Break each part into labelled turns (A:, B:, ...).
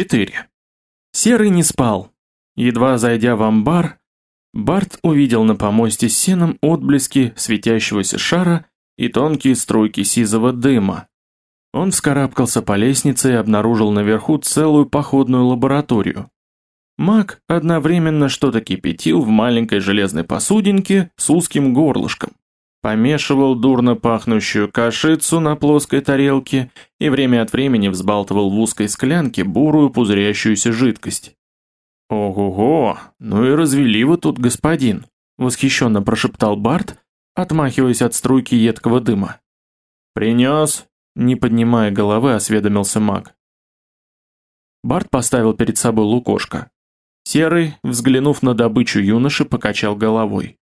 A: 4. Серый не спал. Едва зайдя в амбар, Барт увидел на помосте с сеном отблески светящегося шара и тонкие струйки сизого дыма. Он вскарабкался по лестнице и обнаружил наверху целую походную лабораторию. Маг одновременно что-то кипятил в маленькой железной посудинке с узким горлышком. Помешивал дурно пахнущую кашицу на плоской тарелке и время от времени взбалтывал в узкой склянке бурую пузырящуюся жидкость. «Ого-го, ну и развели вы тут, господин!» — восхищенно прошептал Барт, отмахиваясь от струйки едкого дыма. «Принес?» — не поднимая головы, осведомился маг. Барт поставил перед собой лукошко. Серый, взглянув на добычу юноши, покачал головой.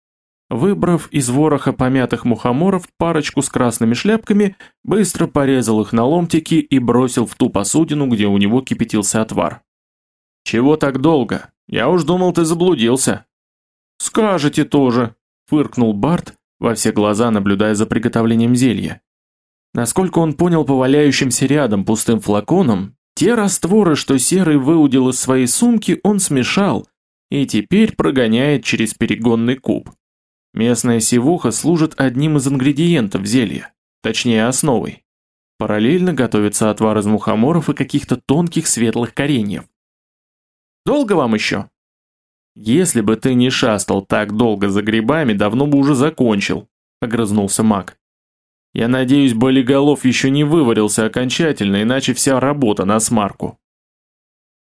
A: Выбрав из вороха помятых мухоморов парочку с красными шляпками, быстро порезал их на ломтики и бросил в ту посудину, где у него кипятился отвар. «Чего так долго? Я уж думал, ты заблудился». «Скажете тоже», — фыркнул Барт, во все глаза наблюдая за приготовлением зелья. Насколько он понял по валяющимся рядом пустым флаконам, те растворы, что Серый выудил из своей сумки, он смешал и теперь прогоняет через перегонный куб. Местная сивуха служит одним из ингредиентов зелья, точнее основой. Параллельно готовится отвар из мухоморов и каких-то тонких светлых кореньев. Долго вам еще? Если бы ты не шастал так долго за грибами, давно бы уже закончил, огрызнулся маг. Я надеюсь, болиголов еще не выварился окончательно, иначе вся работа на смарку.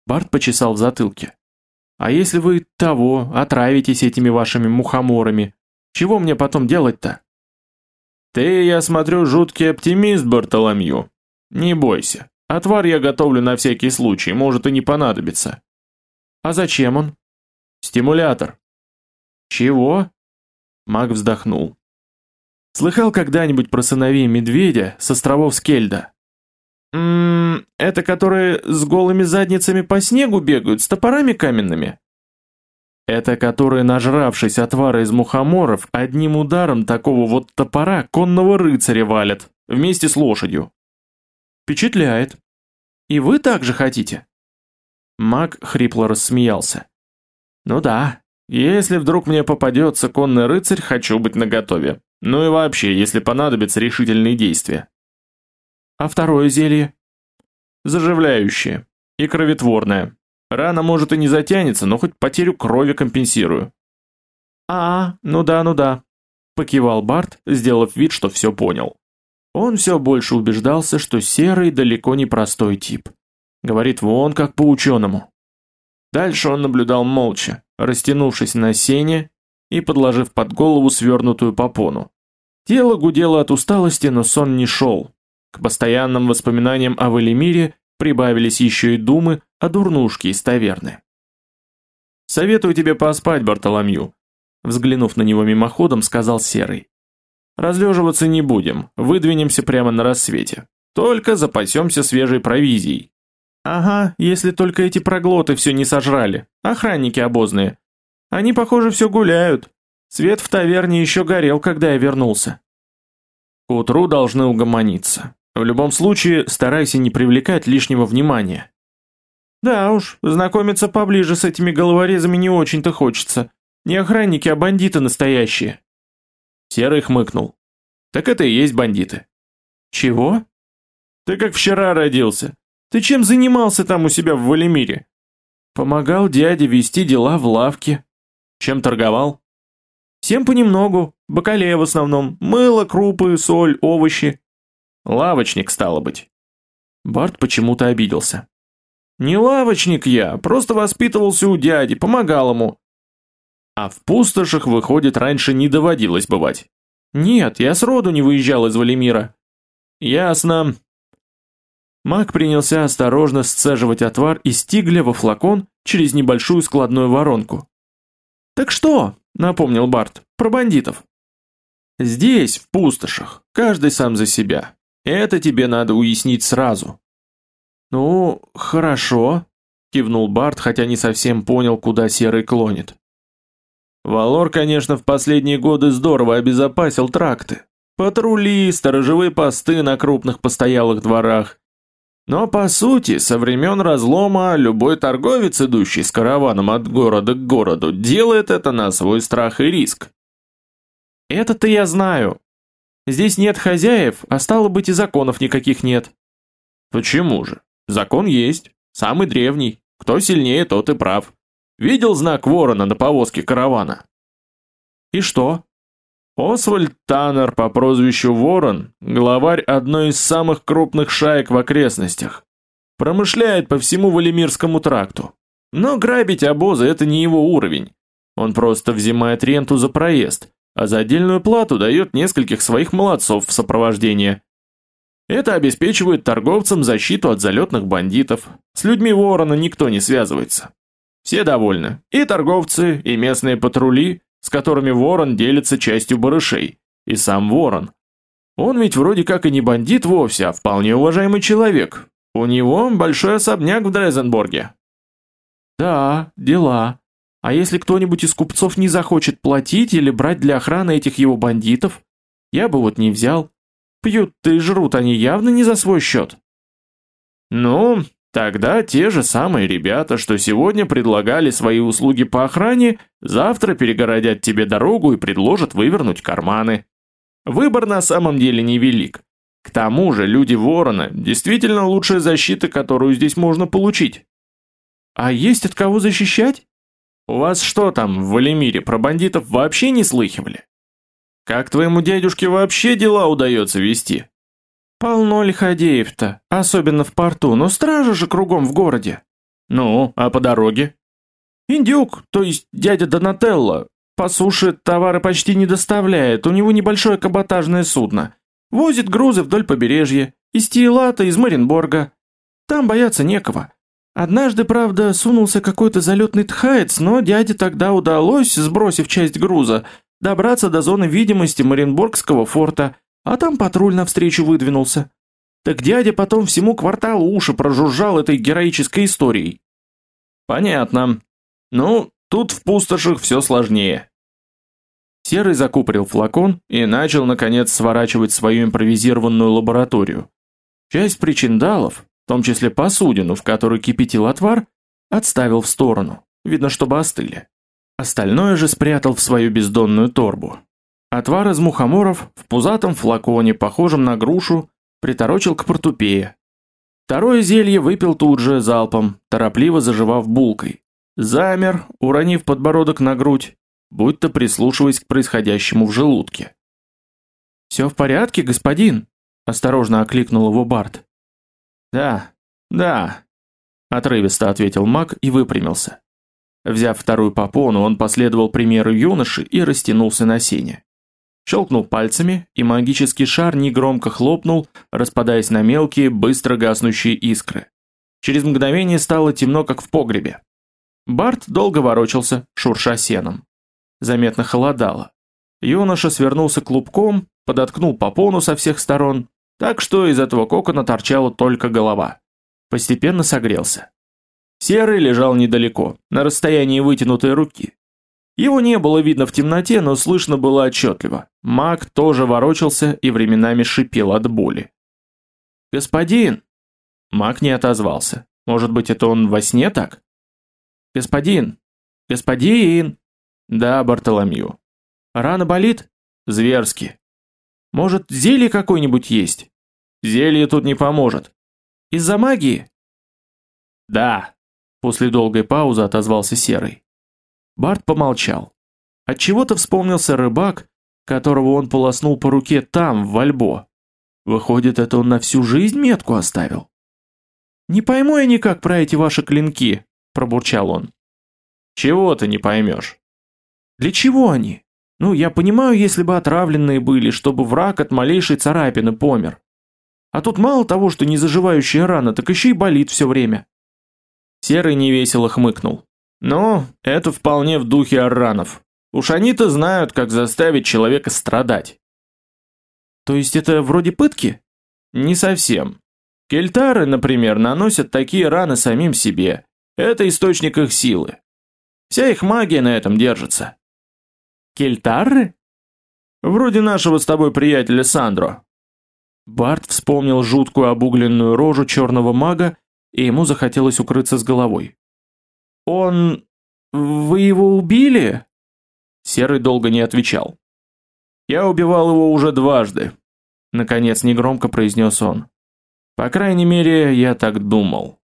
A: Барт почесал в затылке. А если вы того, отравитесь этими вашими мухоморами, чего мне потом делать-то? Ты, я смотрю, жуткий оптимист, Бартоломью. Не бойся. Отвар я готовлю на всякий случай, может и не понадобится. А зачем он? Стимулятор. Чего? Маг вздохнул. Слыхал когда-нибудь про сыновей медведя с островов Скельда? Ммм, это которые с голыми задницами по снегу бегают, с топорами каменными? Это которые, нажравшись отвара из мухоморов, одним ударом такого вот топора конного рыцаря валят, вместе с лошадью. Впечатляет. И вы так же хотите? Маг хрипло рассмеялся. Ну да, если вдруг мне попадется конный рыцарь, хочу быть наготове. Ну и вообще, если понадобятся решительные действия. А второе зелье? Заживляющее и кроветворное. Рана может и не затянется, но хоть потерю крови компенсирую. А, ну да, ну да, покивал Барт, сделав вид, что все понял. Он все больше убеждался, что серый далеко не простой тип. Говорит вон как по ученому. Дальше он наблюдал молча, растянувшись на сене и подложив под голову свернутую попону. Тело гудело от усталости, но сон не шел. К постоянным воспоминаниям о Валимире прибавились еще и думы о дурнушке из таверны. «Советую тебе поспать, Бартоломью», взглянув на него мимоходом, сказал Серый. «Разлеживаться не будем, выдвинемся прямо на рассвете. Только запасемся свежей провизией». «Ага, если только эти проглоты все не сожрали, охранники обозные. Они, похоже, все гуляют. Свет в таверне еще горел, когда я вернулся. К утру должны угомониться. В любом случае, старайся не привлекать лишнего внимания. Да уж, знакомиться поближе с этими головорезами не очень-то хочется. Не охранники, а бандиты настоящие. Серый хмыкнул. Так это и есть бандиты. Чего? Ты как вчера родился. Ты чем занимался там у себя в Валимире? Помогал дяде вести дела в лавке, чем торговал? Всем понемногу, бакалея в основном, мыло, крупы, соль, овощи. Лавочник, стало быть. Барт почему-то обиделся. Не лавочник я, просто воспитывался у дяди, помогал ему. А в пустошах, выходит, раньше не доводилось бывать. Нет, я сроду не выезжал из Валимира. Ясно. Маг принялся осторожно сцеживать отвар из тигля во флакон через небольшую складную воронку. «Так что?» — напомнил Барт. «Про бандитов». «Здесь, в пустошах, каждый сам за себя. Это тебе надо уяснить сразу». «Ну, хорошо», — кивнул Барт, хотя не совсем понял, куда Серый клонит. Валор, конечно, в последние годы здорово обезопасил тракты. Патрули, сторожевые посты на крупных постоялых дворах. Но по сути, со времен разлома любой торговец, идущий с караваном от города к городу, делает это на свой страх и риск. Это-то я знаю. Здесь нет хозяев, а стало быть и законов никаких нет. Почему же? Закон есть, самый древний. Кто сильнее, тот и прав. Видел знак ворона на повозке каравана? И что? Освальд Таннер по прозвищу Ворон, главарь одной из самых крупных шаек в окрестностях. Промышляет по всему Валимирскому тракту. Но грабить обозы – это не его уровень. Он просто взимает ренту за проезд, а за отдельную плату дает нескольких своих молодцов в сопровождение. Это обеспечивает торговцам защиту от залетных бандитов. С людьми Ворона никто не связывается. Все довольны. И торговцы, и местные патрули, с которыми Ворон делится частью барышей, и сам Ворон. Он ведь вроде как и не бандит вовсе, а вполне уважаемый человек. У него большой особняк в Дрезенборге. Да, дела. А если кто-нибудь из купцов не захочет платить или брать для охраны этих его бандитов? Я бы вот не взял. Пьют-то и жрут они явно не за свой счет. Ну, Тогда те же самые ребята, что сегодня предлагали свои услуги по охране, завтра перегородят тебе дорогу и предложат вывернуть карманы. Выбор на самом деле невелик. К тому же люди Ворона действительно лучшая защита, которую здесь можно получить. А есть от кого защищать? У вас что там в Валимире про бандитов вообще не слыхивали? Как твоему дядюшке вообще дела удается вести? Полно лиходеев-то, особенно в порту, но стражи же кругом в городе. Ну, а по дороге? Индюк, то есть дядя Донателло, по суше товары почти не доставляет, у него небольшое каботажное судно. Возит грузы вдоль побережья, из Тиелата, из Маринборга. Там бояться некого. Однажды, правда, сунулся какой-то залетный тхаец, но дяде тогда удалось, сбросив часть груза, добраться до зоны видимости Маринборгского форта – а там патруль навстречу выдвинулся. Так дядя потом всему кварталу уши прожужжал этой героической историей. Понятно. Ну, тут в пустошах все сложнее. Серый закупорил флакон и начал, наконец, сворачивать свою импровизированную лабораторию. Часть причиндалов, в том числе посудину, в которой кипятил отвар, отставил в сторону, видно, чтобы остыли. Остальное же спрятал в свою бездонную торбу. Отвар из мухоморов в пузатом флаконе, похожем на грушу, приторочил к портупее. Второе зелье выпил тут же залпом, торопливо заживав булкой. Замер, уронив подбородок на грудь, будто прислушиваясь к происходящему в желудке. «Все в порядке, господин?» – осторожно окликнул его Барт. «Да, да», – отрывисто ответил маг и выпрямился. Взяв вторую попону, он последовал примеру юноши и растянулся на сене. Щелкнул пальцами, и магический шар негромко хлопнул, распадаясь на мелкие, быстро гаснущие искры. Через мгновение стало темно, как в погребе. Барт долго ворочался, шурша сеном. Заметно холодало. Юноша свернулся клубком, подоткнул попону со всех сторон, так что из этого кокона торчала только голова. Постепенно согрелся. Серый лежал недалеко, на расстоянии вытянутой руки. Его не было видно в темноте, но слышно было отчетливо. Маг тоже ворочался и временами шипел от боли. «Господин!» Маг не отозвался. Может быть, это он во сне так? «Господин! Господин!» «Да, Бартоломью». «Рана болит?» «Зверски». «Может, зелье какое-нибудь есть?» «Зелье тут не поможет». «Из-за магии?» «Да», — после долгой паузы отозвался Серый. Барт помолчал. Отчего-то вспомнился рыбак, которого он полоснул по руке там, в Вальбо. Выходит, это он на всю жизнь метку оставил. «Не пойму я никак про эти ваши клинки», – пробурчал он. «Чего ты не поймешь?» «Для чего они? Ну, я понимаю, если бы отравленные были, чтобы враг от малейшей царапины помер. А тут мало того, что не заживающая рана, так еще и болит все время». Серый невесело хмыкнул. Ну, это вполне в духе арранов. Уж они-то знают, как заставить человека страдать. То есть это вроде пытки? Не совсем. Кельтары, например, наносят такие раны самим себе. Это источник их силы. Вся их магия на этом держится. Кельтары? Вроде нашего с тобой приятеля Сандро. Барт вспомнил жуткую обугленную рожу черного мага, и ему захотелось укрыться с головой. «Он... вы его убили?» Серый долго не отвечал. «Я убивал его уже дважды», — наконец негромко произнес он. «По крайней мере, я так думал.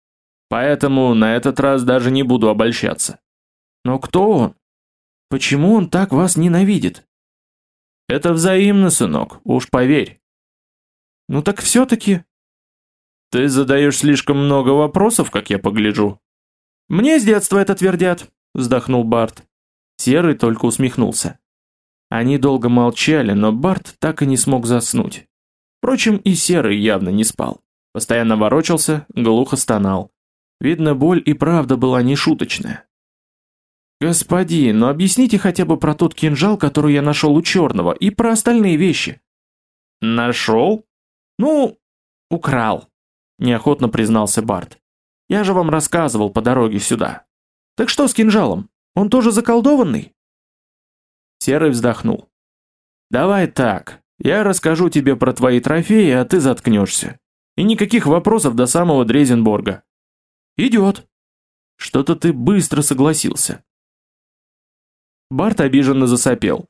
A: Поэтому на этот раз даже не буду обольщаться». «Но кто он? Почему он так вас ненавидит?» «Это взаимно, сынок, уж поверь». «Ну так все-таки...» «Ты задаешь слишком много вопросов, как я погляжу». «Мне с детства это твердят», — вздохнул Барт. Серый только усмехнулся. Они долго молчали, но Барт так и не смог заснуть. Впрочем, и Серый явно не спал. Постоянно ворочался, глухо стонал. Видно, боль и правда была нешуточная. «Господин, ну объясните хотя бы про тот кинжал, который я нашел у черного, и про остальные вещи». «Нашел?» «Ну, украл», — неохотно признался Барт. «Я же вам рассказывал по дороге сюда. Так что с кинжалом? Он тоже заколдованный?» Серый вздохнул. «Давай так, я расскажу тебе про твои трофеи, а ты заткнешься. И никаких вопросов до самого Дрезенборга». «Идет». «Что-то ты быстро согласился». Барт обиженно засопел.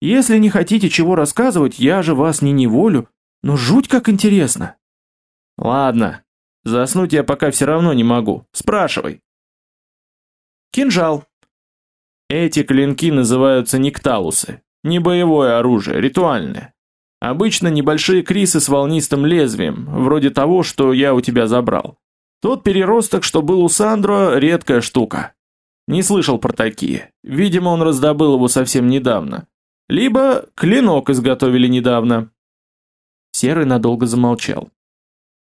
A: «Если не хотите чего рассказывать, я же вас не неволю, но жуть как интересно». «Ладно, заснуть я пока все равно не могу. Спрашивай». «Кинжал», эти клинки называются некталусы. Не боевое оружие, ритуальное. Обычно небольшие крисы с волнистым лезвием, вроде того, что я у тебя забрал. Тот переросток, что был у Сандро, редкая штука. Не слышал про такие. Видимо, он раздобыл его совсем недавно. Либо клинок изготовили недавно. Серый надолго замолчал.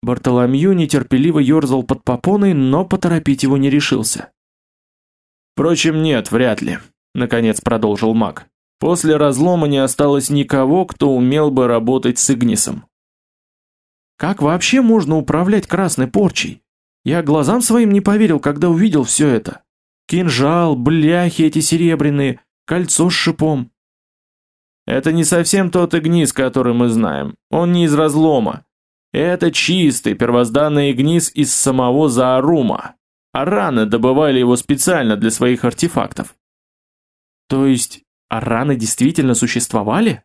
A: Бартоломью нетерпеливо ерзал под попоной, но поторопить его не решился. Впрочем, нет, вряд ли, наконец продолжил маг. После разлома не осталось никого, кто умел бы работать с Игнисом. Как вообще можно управлять красной порчей? Я глазам своим не поверил, когда увидел все это. Кинжал, бляхи эти серебряные, кольцо с шипом. Это не совсем тот Игнис, который мы знаем. Он не из разлома. Это чистый первозданный Игнис из самого Заарума, Араны добывали его специально для своих артефактов. То есть, араны действительно существовали?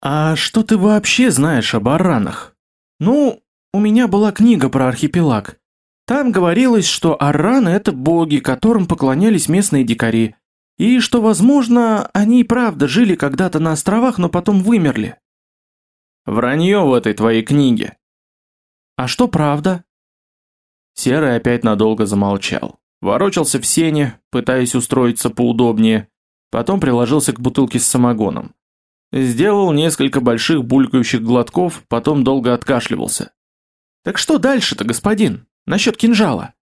A: А что ты вообще знаешь об аранах? Ну, у меня была книга про архипелаг. Там говорилось, что араны – это боги, которым поклонялись местные дикари, и что, возможно, они и правда жили когда-то на островах, но потом вымерли. Вранье в этой твоей книге. А что правда? Серый опять надолго замолчал. Ворочался в сене, пытаясь устроиться поудобнее, потом приложился к бутылке с самогоном. Сделал несколько больших булькающих глотков, потом долго откашливался. «Так что дальше-то, господин? Насчет кинжала?»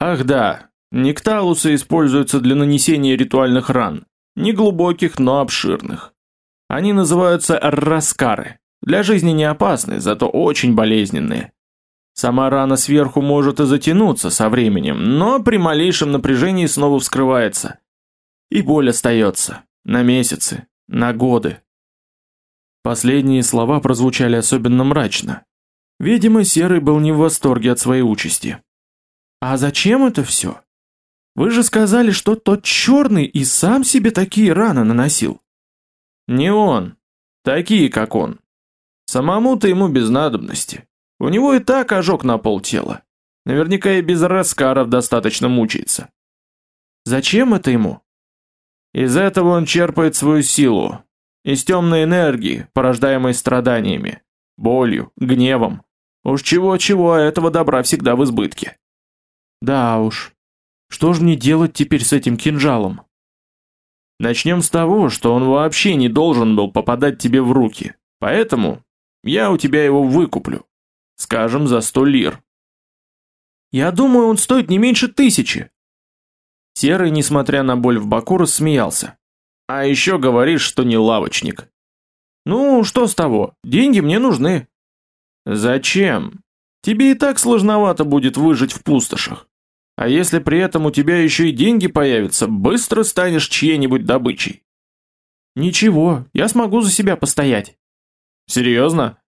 A: «Ах да, некталусы используются для нанесения ритуальных ран. Неглубоких, но обширных. Они называются раскары. Для жизни не опасны, зато очень болезненные. Сама рана сверху может и затянуться со временем, но при малейшем напряжении снова вскрывается. И боль остается. На месяцы, на годы. Последние слова прозвучали особенно мрачно. Видимо, Серый был не в восторге от своей участи. «А зачем это все? Вы же сказали, что тот черный и сам себе такие раны наносил». «Не он. Такие, как он. Самому-то ему без надобности. У него и так ожог на пол тела. Наверняка и без раскаров достаточно мучается. Зачем это ему? Из этого он черпает свою силу. Из темной энергии, порождаемой страданиями, болью, гневом. Уж чего-чего, а этого добра всегда в избытке. Да уж. Что же мне делать теперь с этим кинжалом? Начнем с того, что он вообще не должен был попадать тебе в руки. Поэтому я у тебя его выкуплю. Скажем, за сто лир. Я думаю, он стоит не меньше тысячи. Серый, несмотря на боль в боку, рассмеялся. А еще говоришь, что не лавочник. Ну, что с того? Деньги мне нужны. Зачем? Тебе и так сложновато будет выжить в пустошах. А если при этом у тебя еще и деньги появятся, быстро станешь чьей-нибудь добычей. Ничего, я смогу за себя постоять. Серьезно?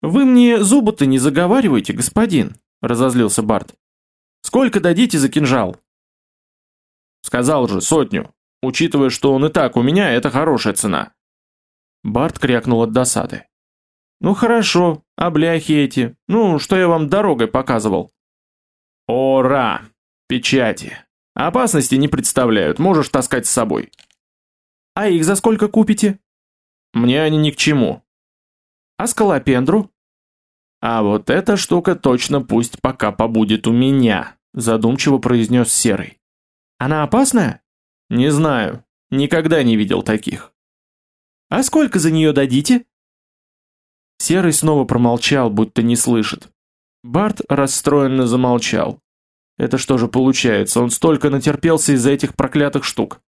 A: Вы мне зубы-то не заговаривайте, господин, разозлился Барт. Сколько дадите за кинжал? Сказал же, сотню. Учитывая, что он и так у меня, это хорошая цена. Барт крякнул от досады. Ну хорошо, а бляхи эти, ну, что я вам дорогой показывал. Ора, печати. Опасности не представляют, можешь таскать с собой. А их за сколько купите? Мне они ни к чему. А скалопендру? А вот эта штука точно пусть пока побудет у меня, задумчиво произнес Серый. Она опасная? Не знаю, никогда не видел таких. А сколько за нее дадите? Серый снова промолчал, будто не слышит. Барт расстроенно замолчал. Это что же получается, он столько натерпелся из-за этих проклятых штук.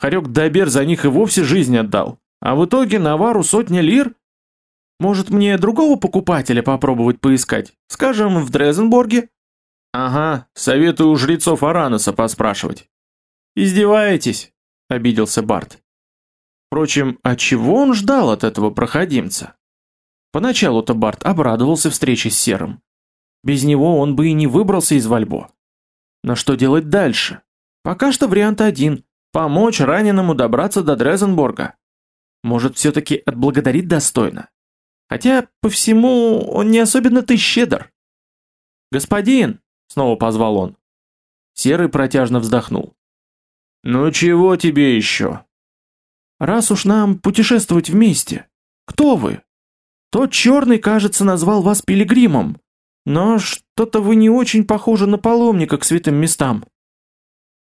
A: Харек Дабер за них и вовсе жизнь отдал. А в итоге навару сотня лир? Может мне другого покупателя попробовать поискать? Скажем, в Дрезенборге? Ага, советую у жрецов Араноса поспрашивать. Издеваетесь? Обиделся Барт. Впрочем, а чего он ждал от этого проходимца? Поначалу-то Барт обрадовался встрече с Серым. Без него он бы и не выбрался из Вальбо. Но что делать дальше? Пока что вариант один – помочь раненому добраться до Дрезенборга. Может, все-таки отблагодарить достойно. Хотя, по всему, он не особенно-то щедр. «Господин!» – снова позвал он. Серый протяжно вздохнул. «Ну чего тебе еще?» «Раз уж нам путешествовать вместе, кто вы?» «Тот черный, кажется, назвал вас пилигримом, но что-то вы не очень похожи на паломника к святым местам».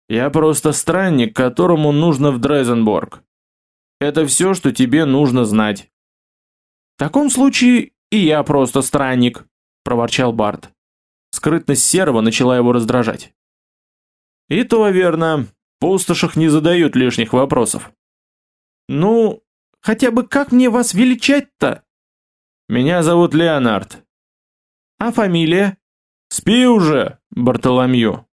A: «Я просто странник, которому нужно в Дрезенборг. Это все, что тебе нужно знать». «В таком случае и я просто странник», – проворчал Барт. Скрытность Серого начала его раздражать. «И то верно. В пустошах не задают лишних вопросов». «Ну, хотя бы как мне вас величать-то?» «Меня зовут Леонард». «А фамилия?» «Спи уже, Бартоломью».